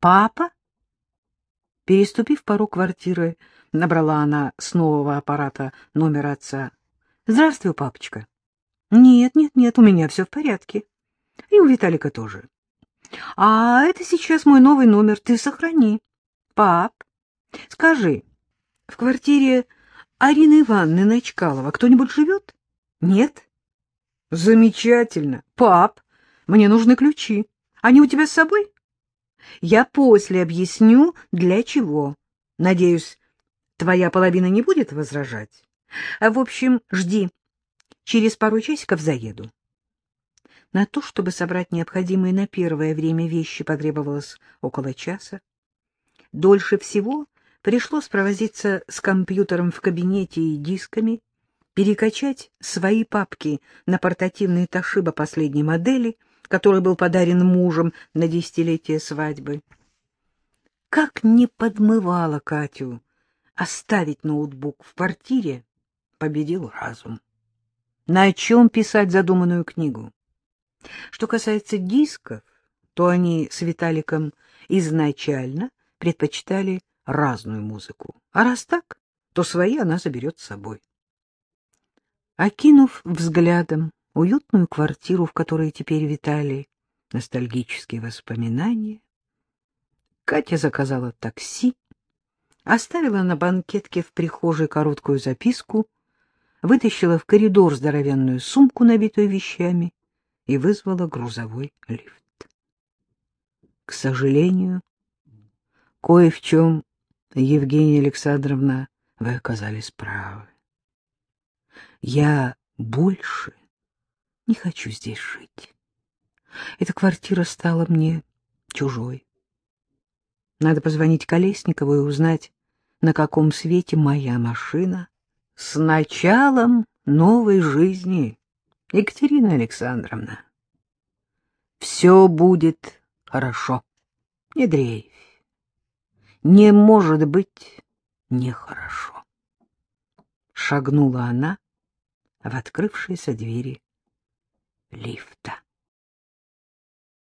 Папа? Переступив порог квартиры, набрала она с нового аппарата номер отца. Здравствуй, папочка. Нет, нет, нет, у меня все в порядке. И у Виталика тоже. А это сейчас мой новый номер, ты сохрани. Пап, скажи, в квартире Арины Ивановны Начкалова кто-нибудь живет? Нет? Замечательно. Пап, мне нужны ключи. Они у тебя с собой? Я после объясню, для чего. Надеюсь, твоя половина не будет возражать? В общем, жди. Через пару часиков заеду. На то, чтобы собрать необходимые на первое время вещи, потребовалось около часа. Дольше всего пришлось провозиться с компьютером в кабинете и дисками, перекачать свои папки на портативный Тошиба последней модели, который был подарен мужем на десятилетие свадьбы. Как не подмывала Катю оставить ноутбук в квартире, победил разум. На чем писать задуманную книгу? Что касается дисков, то они с Виталиком изначально предпочитали разную музыку. А раз так, то свои она заберет с собой. Окинув взглядом уютную квартиру, в которой теперь витали ностальгические воспоминания, Катя заказала такси, оставила на банкетке в прихожей короткую записку, вытащила в коридор здоровенную сумку, набитую вещами, и вызвала грузовой лифт. К сожалению, кое в чем, Евгения Александровна, вы оказались правы. Я больше не хочу здесь жить. Эта квартира стала мне чужой. Надо позвонить Колесникову и узнать, на каком свете моя машина с началом новой жизни. Екатерина Александровна, все будет хорошо. Не дрейфь. Не может быть нехорошо. Шагнула она в открывшиеся двери лифта.